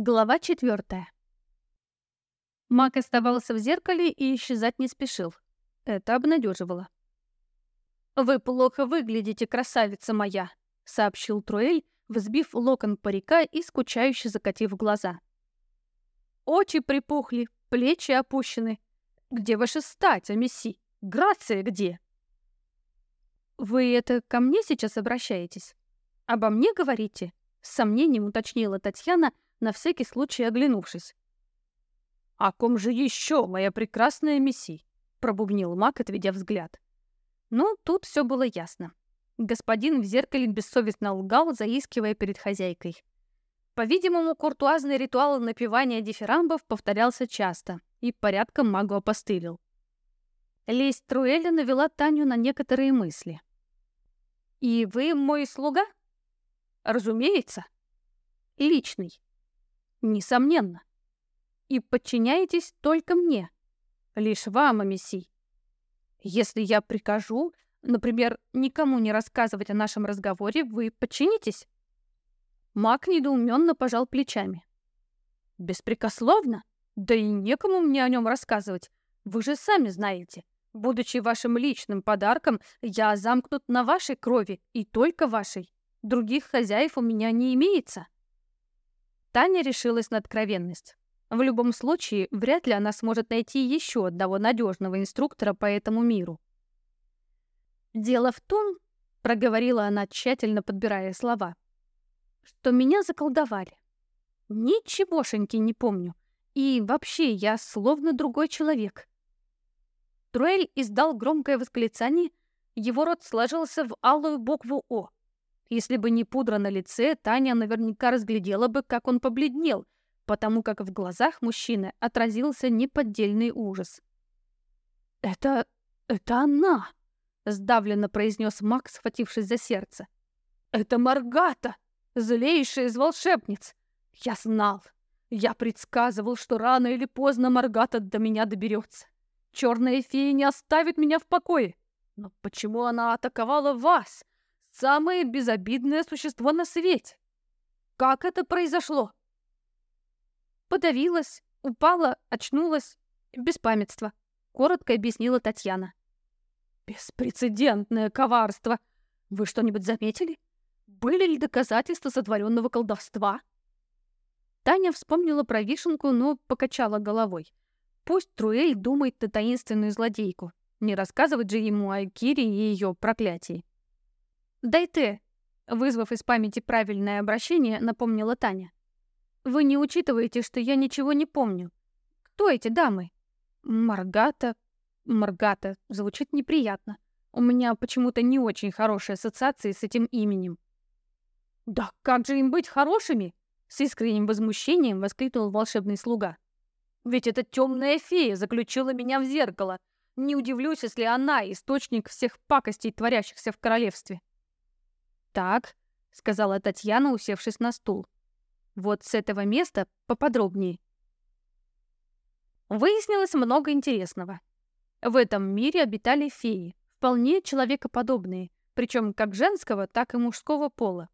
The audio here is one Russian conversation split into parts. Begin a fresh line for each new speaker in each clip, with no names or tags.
Глава четвертая. Мак оставался в зеркале и исчезать не спешил. Это обнадеживало. «Вы плохо выглядите, красавица моя», — сообщил Труэль, взбив локон парика и скучающе закатив глаза. «Очи припухли, плечи опущены. Где ваша стать, Амеси? Грация где?» «Вы это ко мне сейчас обращаетесь? Обо мне говорите?» — с сомнением уточнила Татьяна — на всякий случай оглянувшись. «О ком же еще, моя прекрасная Месси?» — пробубнил маг, отведя взгляд. Ну, тут все было ясно. Господин в зеркале бессовестно лгал, заискивая перед хозяйкой. По-видимому, куртуазный ритуал напевания дифирамбов повторялся часто, и порядком магу опостылил. Лесть Труэля навела Таню на некоторые мысли. «И вы мой слуга?» «Разумеется. Личный. Несомненно. И подчиняетесь только мне. Лишь вам, Амесий. Если я прикажу, например, никому не рассказывать о нашем разговоре, вы подчинитесь?» Мак недоуменно пожал плечами. «Беспрекословно? Да и некому мне о нем рассказывать. Вы же сами знаете. Будучи вашим личным подарком, я замкнут на вашей крови и только вашей. Других хозяев у меня не имеется». Таня решилась на откровенность. В любом случае, вряд ли она сможет найти еще одного надежного инструктора по этому миру. «Дело в том», — проговорила она, тщательно подбирая слова, — «что меня заколдовали. Ничегошеньки не помню. И вообще, я словно другой человек». Труэль издал громкое восклицание, его рот сложился в алую букву «О». Если бы не пудра на лице, Таня наверняка разглядела бы, как он побледнел, потому как в глазах мужчины отразился неподдельный ужас. «Это... это она!» — сдавленно произнес Макс, схватившись за сердце. «Это Маргата, злейшая из волшебниц! Я знал! Я предсказывал, что рано или поздно Маргата до меня доберется. Черная фея не оставит меня в покое! Но почему она атаковала вас?» самое безобидное существо на свете. Как это произошло? Подавилась, упала, очнулась. без памятства. коротко объяснила Татьяна. Беспрецедентное коварство. Вы что-нибудь заметили? Были ли доказательства сотворенного колдовства? Таня вспомнила про вишенку, но покачала головой. Пусть Труэль думает на таинственную злодейку. Не рассказывать же ему о Кире и ее проклятии. «Дай ты!» — вызвав из памяти правильное обращение, напомнила Таня. «Вы не учитываете, что я ничего не помню. Кто эти дамы?» «Маргата...» «Маргата» звучит неприятно. У меня почему-то не очень хорошие ассоциации с этим именем. «Да как же им быть хорошими?» С искренним возмущением воскликнул волшебный слуга. «Ведь эта темная фея заключила меня в зеркало. Не удивлюсь, если она — источник всех пакостей, творящихся в королевстве». «Так», — сказала Татьяна, усевшись на стул. «Вот с этого места поподробнее». Выяснилось много интересного. В этом мире обитали феи, вполне человекоподобные, причем как женского, так и мужского пола.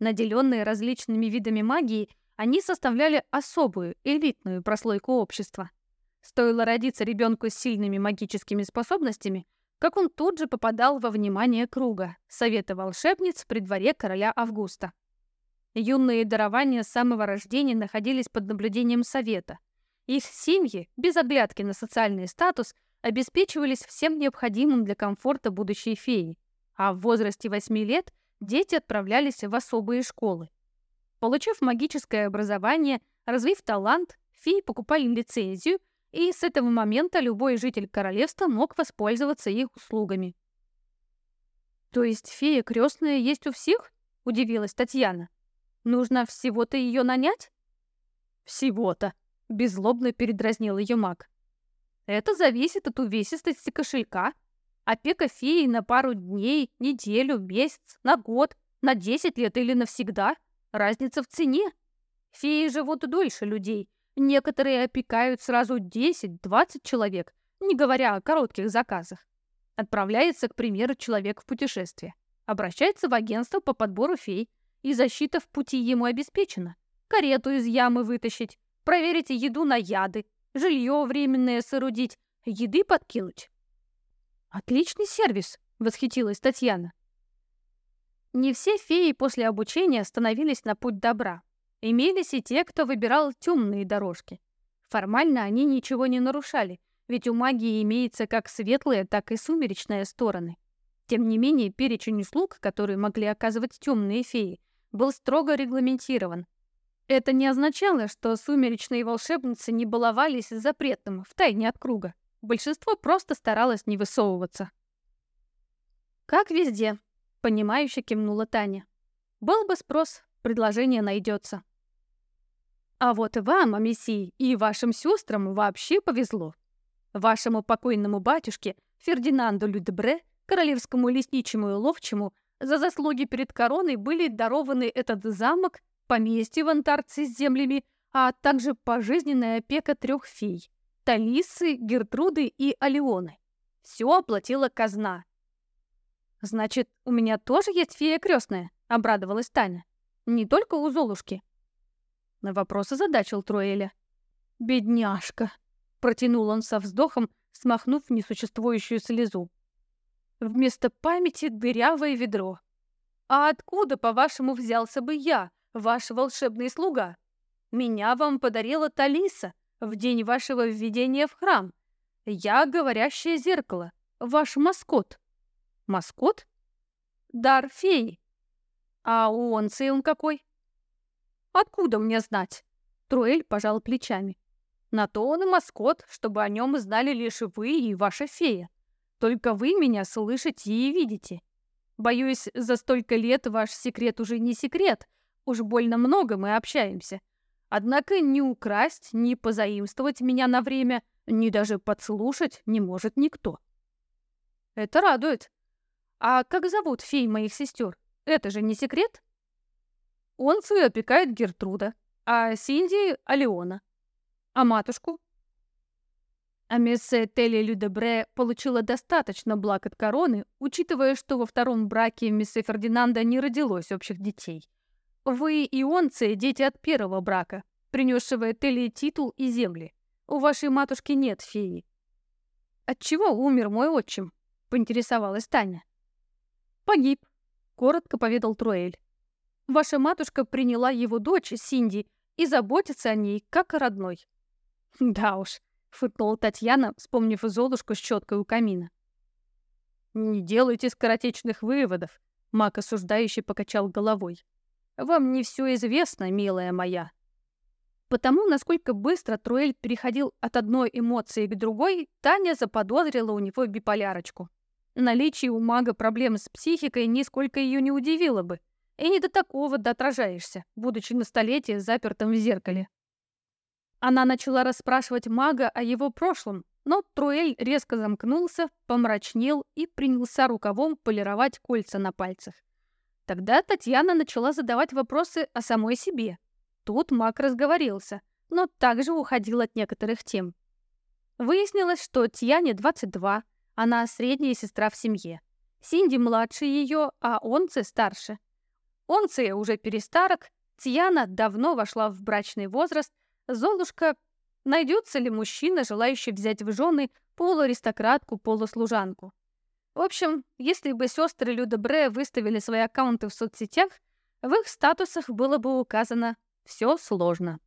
Наделенные различными видами магии, они составляли особую, элитную прослойку общества. Стоило родиться ребенку с сильными магическими способностями — как он тут же попадал во внимание круга, совета волшебниц при дворе короля Августа. Юные дарования с самого рождения находились под наблюдением совета. Их семьи, без оглядки на социальный статус, обеспечивались всем необходимым для комфорта будущей феи, а в возрасте 8 лет дети отправлялись в особые школы. Получив магическое образование, развив талант, феи покупали лицензию и с этого момента любой житель королевства мог воспользоваться их услугами. «То есть фея крестная есть у всех?» — удивилась Татьяна. «Нужно всего-то ее нанять?» «Всего-то», — беззлобно передразнил ее маг. «Это зависит от увесистости кошелька. Опека феи на пару дней, неделю, месяц, на год, на десять лет или навсегда — разница в цене. Феи живут дольше людей, Некоторые опекают сразу 10-20 человек, не говоря о коротких заказах. Отправляется, к примеру, человек в путешествие. Обращается в агентство по подбору фей, и защита в пути ему обеспечена. Карету из ямы вытащить, проверить еду на яды, жилье временное соорудить, еды подкинуть. «Отличный сервис!» — восхитилась Татьяна. Не все феи после обучения становились на путь добра. Имелись и те, кто выбирал темные дорожки. Формально они ничего не нарушали, ведь у магии имеется как светлая, так и сумеречная стороны. Тем не менее, перечень услуг, которые могли оказывать темные феи, был строго регламентирован. Это не означало, что сумеречные волшебницы не баловались запретным, втайне от круга. Большинство просто старалось не высовываться. «Как везде», — понимающе кивнула Таня. «Был бы спрос, предложение найдется». А вот вам, Амесий, и вашим сестрам вообще повезло. Вашему покойному батюшке Фердинанду Людбре, королевскому лесничему и ловчему, за заслуги перед короной были дарованы этот замок, поместье в Антарции с землями, а также пожизненная опека трех фей – Талисы, Гертруды и Алионы. Все оплатила казна. «Значит, у меня тоже есть фея крестная?» – обрадовалась Таня. «Не только у Золушки». На вопрос озадачил Троэля. «Бедняжка!» — протянул он со вздохом, смахнув несуществующую слезу. «Вместо памяти дырявое ведро. А откуда, по-вашему, взялся бы я, ваш волшебный слуга? Меня вам подарила Талиса в день вашего введения в храм. Я — говорящее зеркало, ваш маскот». «Маскот?» «Дар феи». «А у Онции какой?» Откуда мне знать?» Труэль пожал плечами. «На то он и маскот, чтобы о нем знали лишь вы и ваша фея. Только вы меня слышите и видите. Боюсь, за столько лет ваш секрет уже не секрет. Уж больно много мы общаемся. Однако ни украсть, ни позаимствовать меня на время, ни даже подслушать не может никто». «Это радует. А как зовут фей моих сестер? Это же не секрет?» Онцию опекает Гертруда, а Синди — Алиона. А матушку? А Амессе Телли Людебре получила достаточно благ от короны, учитывая, что во втором браке миссе Фердинанда не родилось общих детей. Вы и онцы — дети от первого брака, принесшего Телли титул и земли. У вашей матушки нет феи. «Отчего умер мой отчим?» — поинтересовалась Таня. «Погиб», — коротко поведал Троэль. Ваша матушка приняла его дочь, Синди, и заботится о ней, как о родной». «Да уж», — фыркнула Татьяна, вспомнив Золушку с четкой у камина. «Не делайте скоротечных выводов», — Маг осуждающий покачал головой. «Вам не все известно, милая моя». Потому, насколько быстро Труэль переходил от одной эмоции к другой, Таня заподозрила у него биполярочку. Наличие у мага проблем с психикой нисколько ее не удивило бы — и не до такого отражаешься, будучи на столетии запертым в зеркале. Она начала расспрашивать мага о его прошлом, но Труэль резко замкнулся, помрачнел и принялся рукавом полировать кольца на пальцах. Тогда Татьяна начала задавать вопросы о самой себе. Тут маг разговорился, но также уходил от некоторых тем. Выяснилось, что Тьяне 22, она средняя сестра в семье. Синди младше ее, а он старше – Онция уже перестарок, Тьяна давно вошла в брачный возраст, Золушка найдется ли мужчина, желающий взять в жены полуаристократку, полуслужанку. В общем, если бы сестры Людобре выставили свои аккаунты в соцсетях, в их статусах было бы указано «все сложно».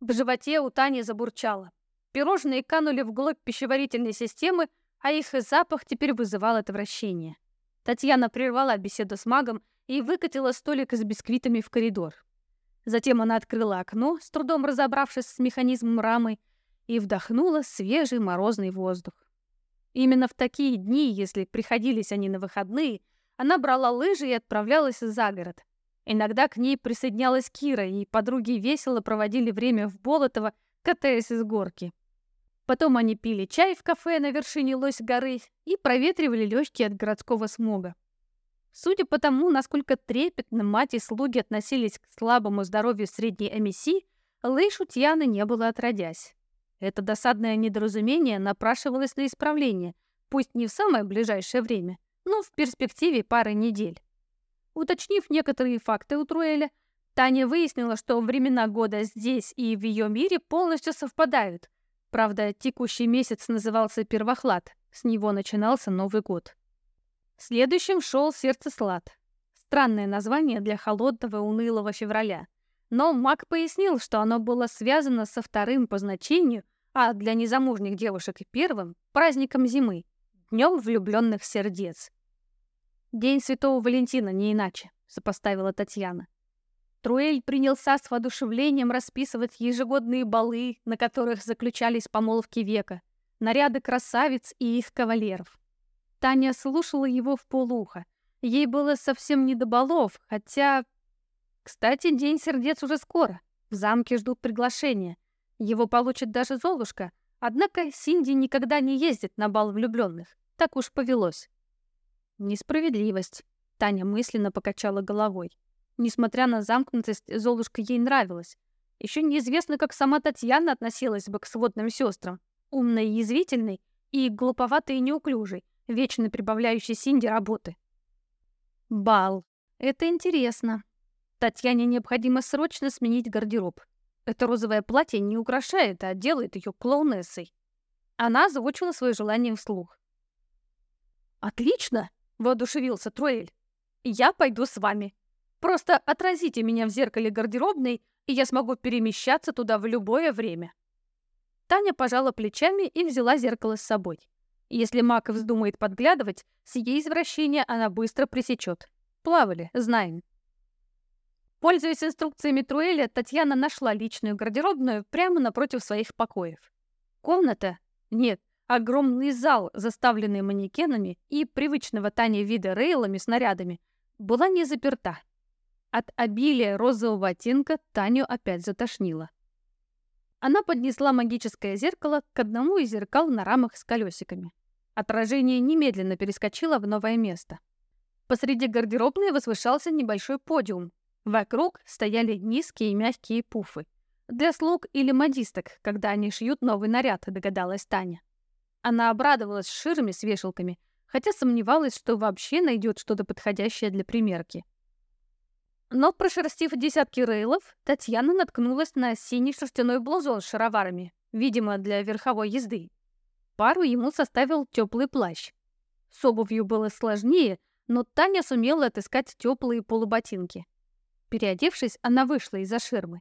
В животе у Тани забурчало. Пирожные канули вглубь пищеварительной системы, а их запах теперь вызывал отвращение. Татьяна прервала беседу с магом, и выкатила столик с бисквитами в коридор. Затем она открыла окно, с трудом разобравшись с механизмом рамы, и вдохнула свежий морозный воздух. Именно в такие дни, если приходились они на выходные, она брала лыжи и отправлялась за город. Иногда к ней присоединялась Кира, и подруги весело проводили время в Болотово, катаясь из горки. Потом они пили чай в кафе на вершине Лось горы и проветривали легкие от городского смога. Судя по тому, насколько трепетно мать и слуги относились к слабому здоровью средней эмиссии, лыж у Тьяны не было отродясь. Это досадное недоразумение напрашивалось на исправление, пусть не в самое ближайшее время, но в перспективе пары недель. Уточнив некоторые факты у Труэля, Таня выяснила, что времена года здесь и в ее мире полностью совпадают. Правда, текущий месяц назывался Первохлад, с него начинался Новый год. Следующим шел «Сердцеслад». Странное название для холодного и унылого февраля. Но Мак пояснил, что оно было связано со вторым по значению, а для незамужних девушек и первым – праздником зимы, днем влюбленных сердец. «День Святого Валентина, не иначе», – сопоставила Татьяна. Труэль принялся с воодушевлением расписывать ежегодные балы, на которых заключались помолвки века, наряды красавиц и их кавалеров – Таня слушала его в вполуха. Ей было совсем не до балов, хотя... Кстати, День сердец уже скоро. В замке ждут приглашения. Его получит даже Золушка. Однако Синди никогда не ездит на бал влюбленных. Так уж повелось. Несправедливость. Таня мысленно покачала головой. Несмотря на замкнутость, Золушка ей нравилась. Еще неизвестно, как сама Татьяна относилась бы к сводным сестрам. Умной и язвительной, и глуповатой и неуклюжей вечно прибавляющей Синди работы. Бал. Это интересно. Татьяне необходимо срочно сменить гардероб. Это розовое платье не украшает, а делает ее клоунессой. Она озвучила свое желание вслух. «Отлично!» — воодушевился Троэль. «Я пойду с вами. Просто отразите меня в зеркале гардеробной, и я смогу перемещаться туда в любое время». Таня пожала плечами и взяла зеркало с собой. Если Мак вздумает подглядывать, сие извращение она быстро пресечет. Плавали, знаем. Пользуясь инструкциями Труэля, Татьяна нашла личную гардеробную прямо напротив своих покоев. Комната? Нет, огромный зал, заставленный манекенами и привычного Тане вида рейлами с нарядами, была не заперта. От обилия розового оттенка Таню опять затошнило. Она поднесла магическое зеркало к одному из зеркал на рамах с колесиками. Отражение немедленно перескочило в новое место. Посреди гардеробной возвышался небольшой подиум. Вокруг стояли низкие и мягкие пуфы. Для слуг или модисток, когда они шьют новый наряд, догадалась Таня. Она обрадовалась ширами с вешалками, хотя сомневалась, что вообще найдет что-то подходящее для примерки. Но, прошерстив десятки рейлов, Татьяна наткнулась на синий шерстяной блузон с шароварами, видимо, для верховой езды. Пару ему составил теплый плащ. С обувью было сложнее, но Таня сумела отыскать теплые полуботинки. Переодевшись, она вышла из-за ширмы.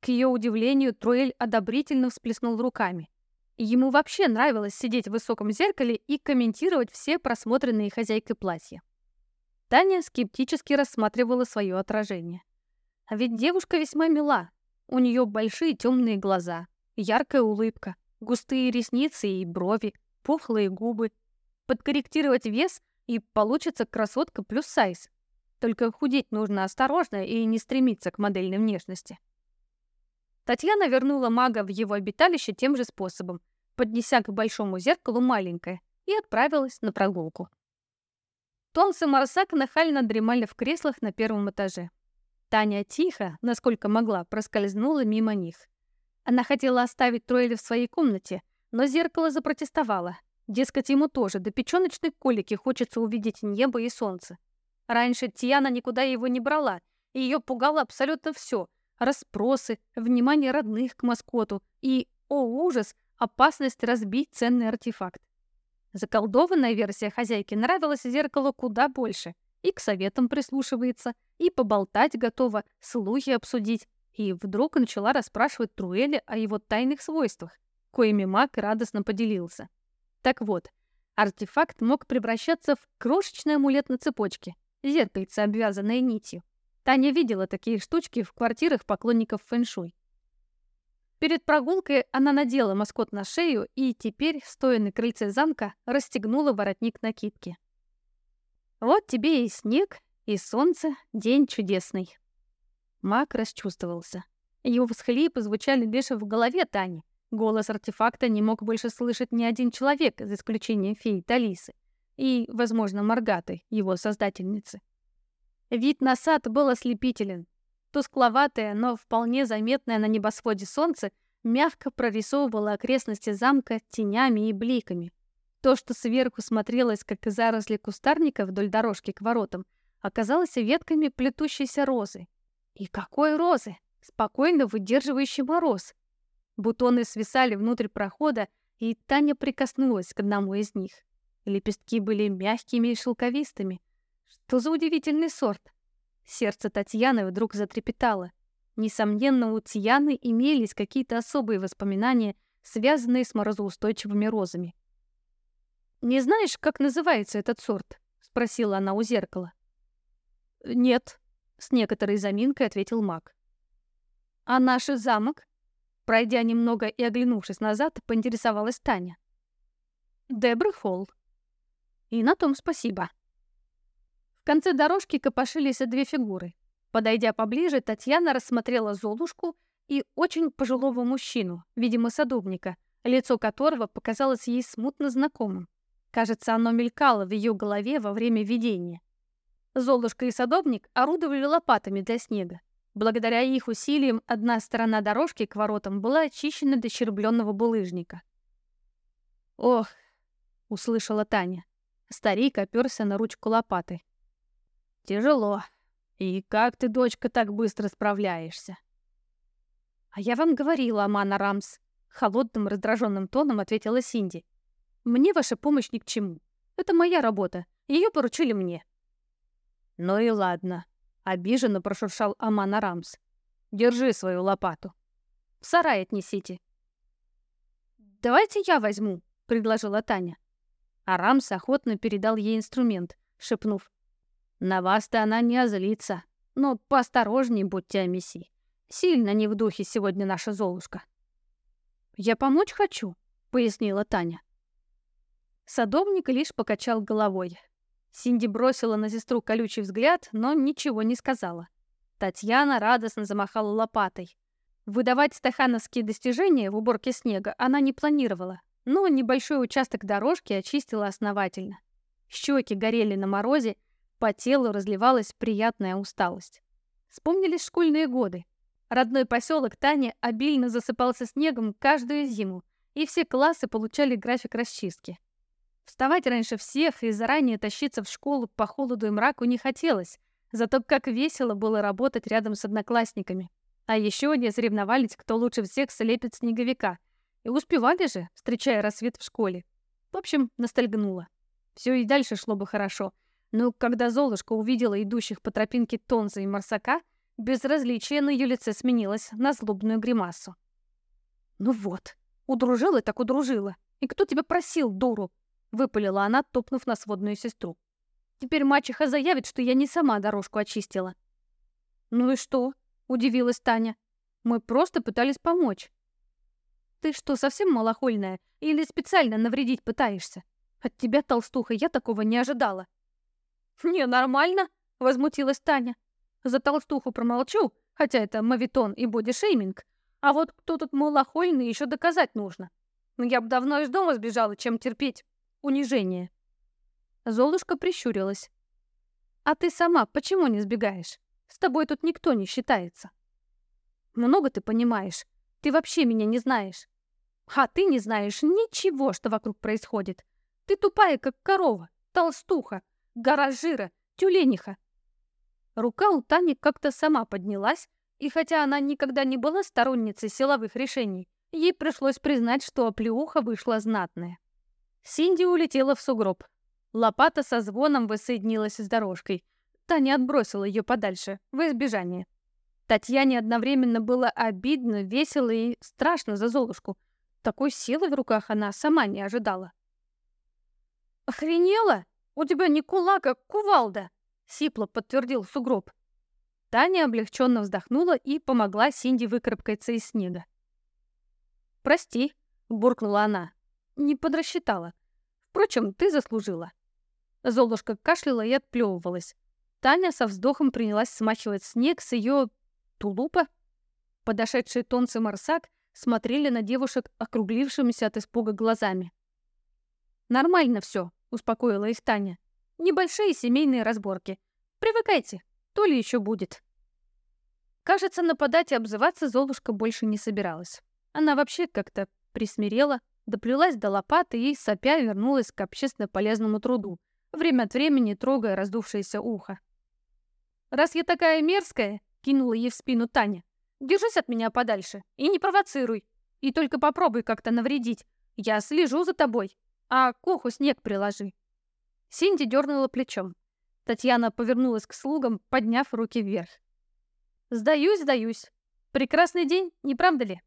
К ее удивлению, Труэль одобрительно всплеснул руками. Ему вообще нравилось сидеть в высоком зеркале и комментировать все просмотренные хозяйкой платья. Таня скептически рассматривала свое отражение. А ведь девушка весьма мила. У нее большие темные глаза, яркая улыбка, густые ресницы и брови, пухлые губы. Подкорректировать вес и получится красотка плюс сайз. Только худеть нужно осторожно и не стремиться к модельной внешности. Татьяна вернула мага в его обиталище тем же способом, поднеся к большому зеркалу маленькое, и отправилась на прогулку. Топтался Марсак, нахально дремали в креслах на первом этаже. Таня тихо, насколько могла, проскользнула мимо них. Она хотела оставить Тройли в своей комнате, но зеркало запротестовало. Дескать, ему тоже до печёночной колики хочется увидеть небо и солнце. Раньше Тиана никуда его не брала, и её пугало абсолютно всё. Расспросы, внимание родных к маскоту и, о ужас, опасность разбить ценный артефакт. Заколдованная версия хозяйки нравилась зеркалу куда больше. И к советам прислушивается, и поболтать готова, слухи обсудить. И вдруг начала расспрашивать Труэля о его тайных свойствах, коими маг радостно поделился. Так вот, артефакт мог превращаться в крошечный амулет на цепочке, зеркальце, обвязанное нитью. Таня видела такие штучки в квартирах поклонников фэншуй. Перед прогулкой она надела маскот на шею и теперь, стоя на крыльце замка, расстегнула воротник накидки. «Вот тебе и снег, и солнце, день чудесный». Маг расчувствовался. Его всхлипы звучали лишь в голове Тани. Голос артефакта не мог больше слышать ни один человек, за исключением феи Талисы и, возможно, Маргаты, его создательницы. Вид на сад был ослепителен, Тускловатое, но вполне заметное на небосводе солнце мягко прорисовывало окрестности замка тенями и бликами. То, что сверху смотрелось, как из заросли кустарника вдоль дорожки к воротам, оказалось ветками плетущейся розы. И какой розы! Спокойно выдерживающий мороз! Бутоны свисали внутрь прохода, и Таня прикоснулась к одному из них. Лепестки были мягкими и шелковистыми. Что за удивительный сорт! Сердце Татьяны вдруг затрепетало. Несомненно, у Тьяны имелись какие-то особые воспоминания, связанные с морозоустойчивыми розами. «Не знаешь, как называется этот сорт?» — спросила она у зеркала. «Нет», — с некоторой заминкой ответил маг. «А наш замок?» Пройдя немного и оглянувшись назад, поинтересовалась Таня. «Дебра Холл». «И на том спасибо», В конце дорожки копошились две фигуры. Подойдя поближе, Татьяна рассмотрела Золушку и очень пожилого мужчину, видимо, садовника, лицо которого показалось ей смутно знакомым. Кажется, оно мелькало в ее голове во время видения. Золушка и садовник орудовали лопатами для снега. Благодаря их усилиям одна сторона дорожки к воротам была очищена до щербленного булыжника. «Ох!» — услышала Таня. Старик оперся на ручку лопаты. Тяжело. И как ты, дочка, так быстро справляешься? А я вам говорила, Амана Рамс. Холодным, раздраженным тоном ответила Синди. Мне ваша помощь ни к чему. Это моя работа. Ее поручили мне. Ну и ладно. Обиженно прошуршал Амана Рамс. Держи свою лопату. В сарай отнесите. «Давайте я возьму», — предложила Таня. А Рамс охотно передал ей инструмент, шепнув. На вас Наваста она не озлится. Но поосторожней будьте, Амиси. Сильно не в духе сегодня наша Золушка. «Я помочь хочу», — пояснила Таня. Садовник лишь покачал головой. Синди бросила на сестру колючий взгляд, но ничего не сказала. Татьяна радостно замахала лопатой. Выдавать стахановские достижения в уборке снега она не планировала, но небольшой участок дорожки очистила основательно. Щеки горели на морозе, по телу разливалась приятная усталость. Вспомнились школьные годы. Родной поселок Тани обильно засыпался снегом каждую зиму, и все классы получали график расчистки. Вставать раньше всех и заранее тащиться в школу по холоду и мраку не хотелось, зато как весело было работать рядом с одноклассниками. А еще они соревновались, кто лучше всех слепит снеговика. И успевали же, встречая рассвет в школе. В общем, ностальгнула. Все и дальше шло бы хорошо — но когда Золушка увидела идущих по тропинке Тонза и Марсака, безразличие на ее лице сменилось на злобную гримасу. «Ну вот, удружила так удружила. И кто тебя просил, дуру?» — выпалила она, топнув на сводную сестру. «Теперь мачеха заявит, что я не сама дорожку очистила». «Ну и что?» — удивилась Таня. «Мы просто пытались помочь». «Ты что, совсем малохольная? Или специально навредить пытаешься? От тебя, толстуха, я такого не ожидала», «Не, нормально», — возмутилась Таня. «За толстуху промолчу, хотя это мавитон и бодишейминг. А вот кто тут малохольный, еще доказать нужно. Но Я бы давно из дома сбежала, чем терпеть унижение». Золушка прищурилась. «А ты сама почему не сбегаешь? С тобой тут никто не считается». «Много ты понимаешь. Ты вообще меня не знаешь. А ты не знаешь ничего, что вокруг происходит. Ты тупая, как корова, толстуха, Гаражира, жира, тюлениха. Рука у Тани как-то сама поднялась, и хотя она никогда не была сторонницей силовых решений, ей пришлось признать, что оплеуха вышла знатная. Синди улетела в сугроб. Лопата со звоном воссоединилась с дорожкой. Таня отбросила ее подальше, в избежание. Татьяне одновременно было обидно, весело и страшно за Золушку. Такой силы в руках она сама не ожидала. «Охренела?» «У тебя не кулак, а кувалда!» — сипло подтвердил сугроб. Таня облегченно вздохнула и помогла Синди выкарабкаться из снега. «Прости», — буркнула она, — «не подрасчитала. Впрочем, ты заслужила». Золушка кашляла и отплевывалась. Таня со вздохом принялась смачивать снег с ее тулупа. Подошедшие тонцы марсак смотрели на девушек округлившимися от испуга глазами. «Нормально все, успокоила их Таня. Небольшие семейные разборки. Привыкайте, то ли еще будет. Кажется, нападать и обзываться Золушка больше не собиралась. Она вообще как-то присмирела, доплелась до лопаты и, сопя, вернулась к общественно полезному труду, время от времени трогая раздувшееся ухо. «Раз я такая мерзкая», — кинула ей в спину Таня, — «держись от меня подальше и не провоцируй. И только попробуй как-то навредить. Я слежу за тобой, а к уху снег приложи. Синди дернула плечом. Татьяна повернулась к слугам, подняв руки вверх. «Сдаюсь, сдаюсь. Прекрасный день, не правда ли?»